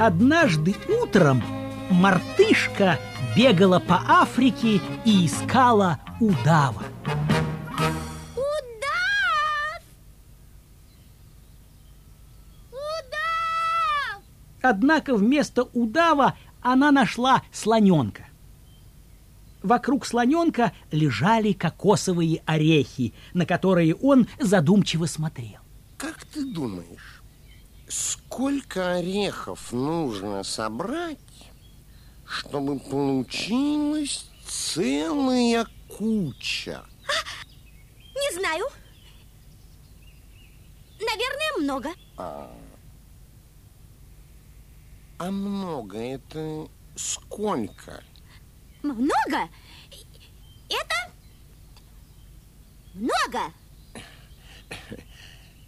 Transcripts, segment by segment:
Однажды утром мартышка бегала по Африке и искала удава. Удав! Удав! Однако вместо удава она нашла слоненка. Вокруг слоненка лежали кокосовые орехи, на которые он задумчиво смотрел. Как ты думаешь, сколько орехов нужно собрать, чтобы получилась целая куча? Не знаю. Наверное, много. А, а много это сколько? Много? Это много.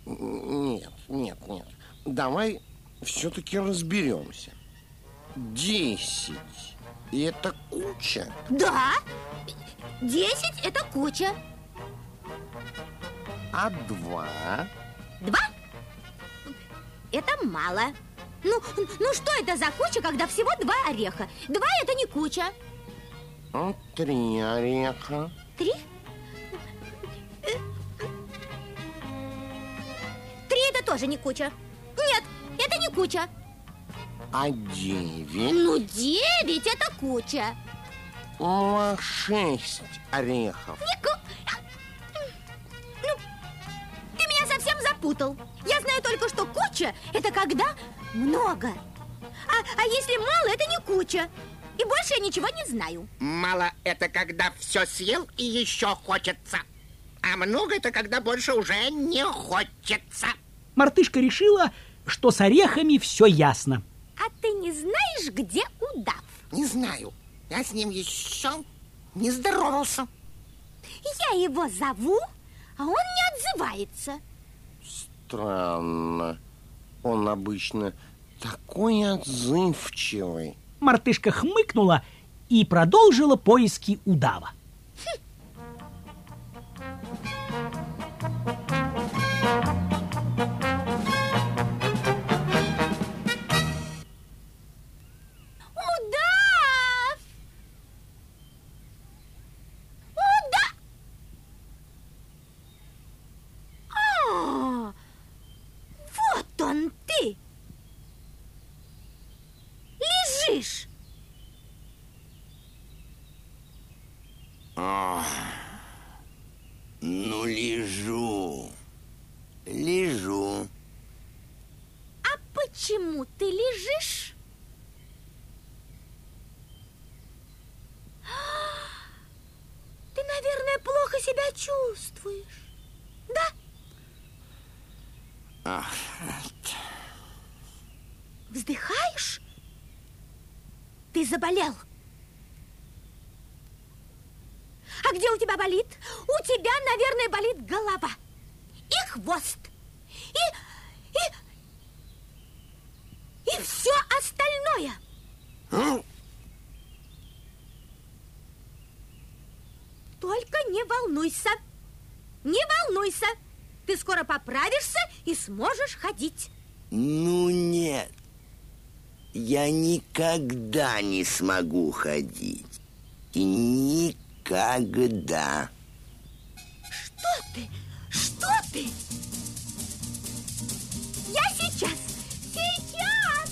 Нет, нет, нет. Давай все-таки разберемся. Десять. И это куча? Да. Десять – это куча. А два? Два – это мало. Ну, ну что это за куча, когда всего два ореха? Два – это не куча. А три ореха? Три? Три – это тоже не куча. Не куча. А девять? Ну, девять – это куча. А шесть орехов? Не ку... Ну, ты меня совсем запутал. Я знаю только, что куча – это когда много. А, а если мало – это не куча. И больше я ничего не знаю. Мало это когда все съел и еще хочется. А много это когда больше уже не хочется. Мартышка решила, что с орехами все ясно. А ты не знаешь, где удав? Не знаю. Я с ним еще не здоровался. Я его зову, а он не отзывается. Странно. Он обычно такой отзывчивый. Мартышка хмыкнула и продолжила поиски удава. Себя чувствуешь. Да? Ах, Вздыхаешь? Ты заболел. А где у тебя болит? У тебя, наверное, болит голова и хвост. И, и, и все остальное. м? Только не волнуйся. Не волнуйся. Ты скоро поправишься и сможешь ходить. ну нет. Я никогда не смогу ходить. И никогда. Что ты? Что ты? Я сейчас. Сейчас.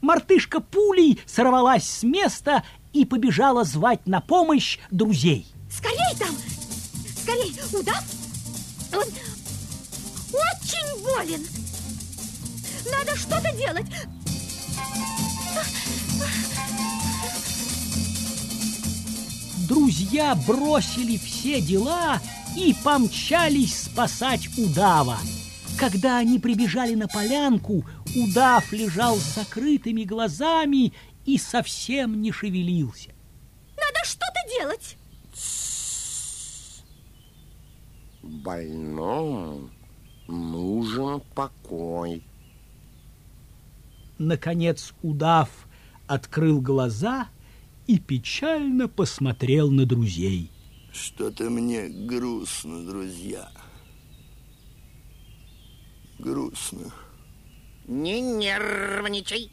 Мартышка пулей сорвалась с места и побежала звать на помощь друзей. Скорей там! Скорей! Удав! Он очень болен! Надо что-то делать! Друзья бросили все дела и помчались спасать удава. Когда они прибежали на полянку, удав лежал с закрытыми глазами и совсем не шевелился. Надо что-то делать! Больному нужен покой. Наконец удав открыл глаза и печально посмотрел на друзей. Что-то мне грустно, друзья. Грустно. Не нервничай.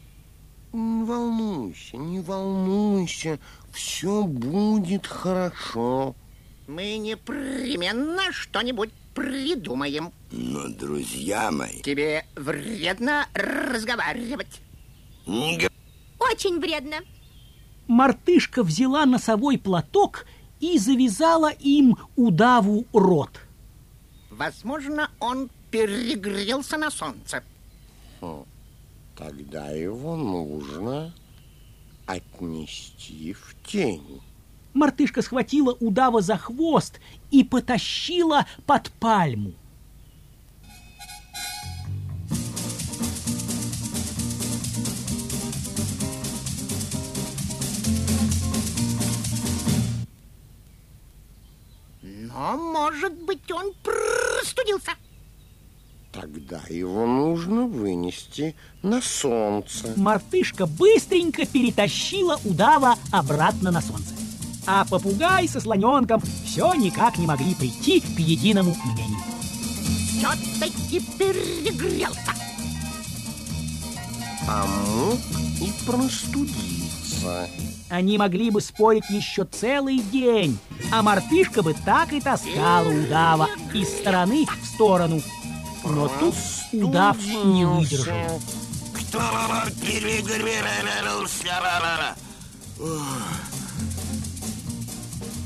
Не волнуйся, не волнуйся, все будет хорошо. Мы непременно что-нибудь придумаем. Но, друзья мои, Тебе вредно разговаривать. Очень вредно. Мартышка взяла носовой платок и завязала им удаву рот. Возможно, он перегрелся на солнце. Тогда его нужно отнести в тень. Мартышка схватила удава за хвост и потащила под пальму. Но, может быть, он простудился. Тогда его нужно вынести на солнце. Мартышка быстренько перетащила удава обратно на солнце. А попугай со слоненком все никак не могли прийти к единому мнению. Все-таки перегрелся. А мог и простудиться. Они могли бы спорить еще целый день, а мартышка бы так и таскала удава из стороны в сторону. Но тут удав не выдержал. Кто.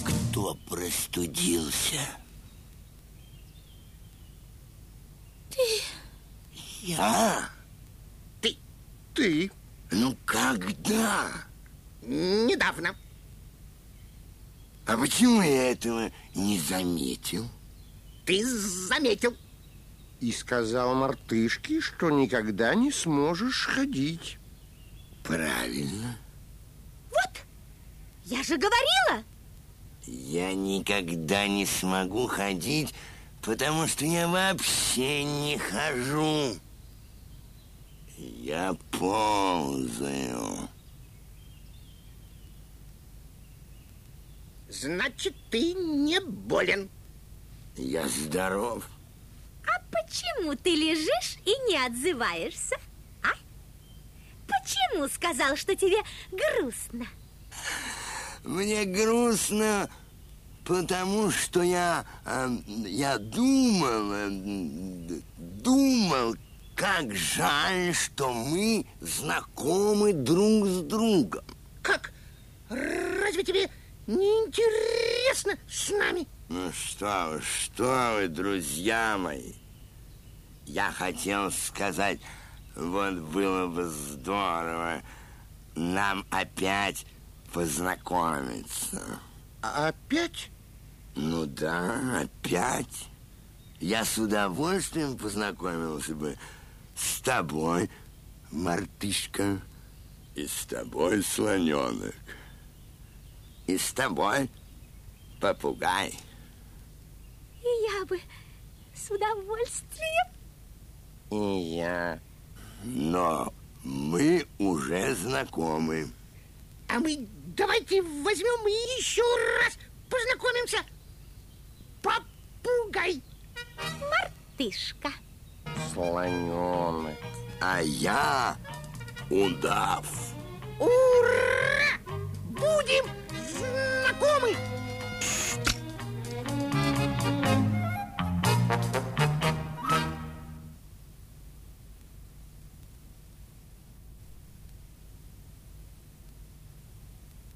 Кто простудился? Ты. Я? Ты Ты Ну когда? недавно. А почему я этого не заметил? Ты заметил. И сказал мартышке, что никогда не сможешь ходить. Правильно. Вот, я же говорила. Я никогда не смогу ходить, потому что я вообще не хожу. Я ползаю. Значит, ты не болен. Я здоров. Почему ты лежишь и не отзываешься? А? Почему сказал, что тебе грустно? Мне грустно, потому что я, э, я думал, э, думал, как жаль, что мы знакомы друг с другом. Как? Разве тебе не интересно с нами? Ну что вы, что вы, друзья мои. Я хотел сказать, вот было бы здорово нам опять познакомиться. А Опять? Ну да, опять. Я с удовольствием познакомился бы с тобой, мартышка, и с тобой, слоненок, и с тобой, попугай. И я бы с удовольствием. И я. Но мы уже знакомы. А мы давайте возьмем и еще раз познакомимся. Попугай. Тышка. Слоненок. А я удав. Ура! Будем знакомы!